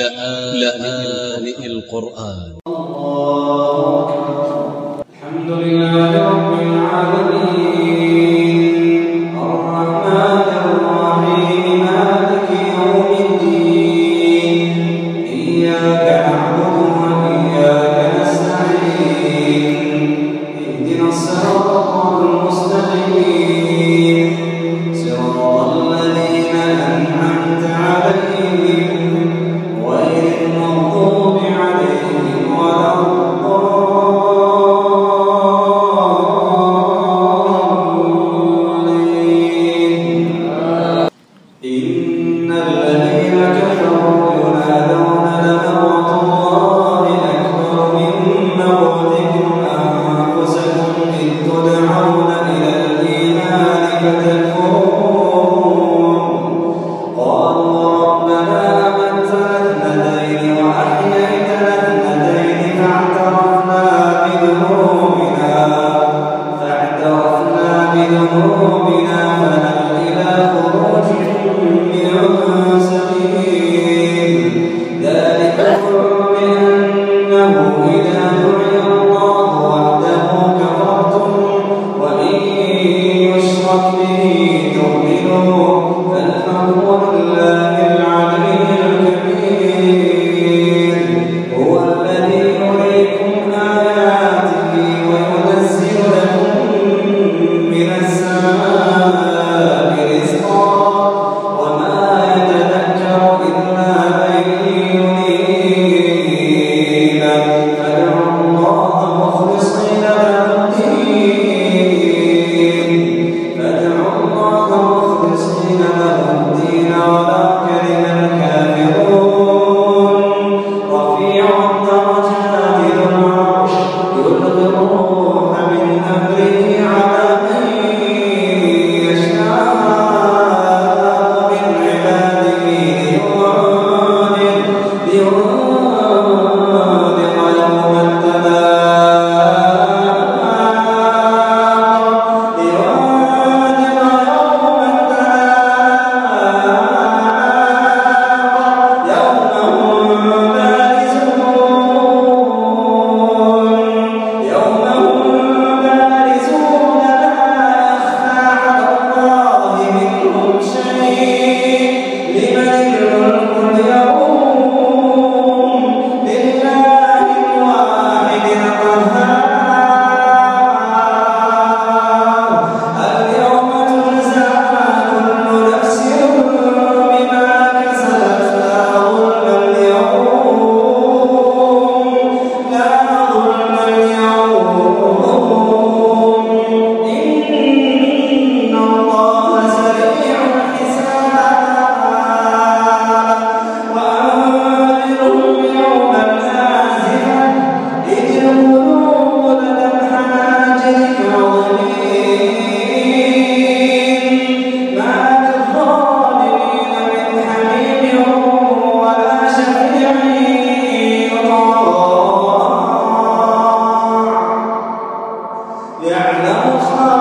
لآن القرآن. الحمد بأنه إذا يعلم خائنة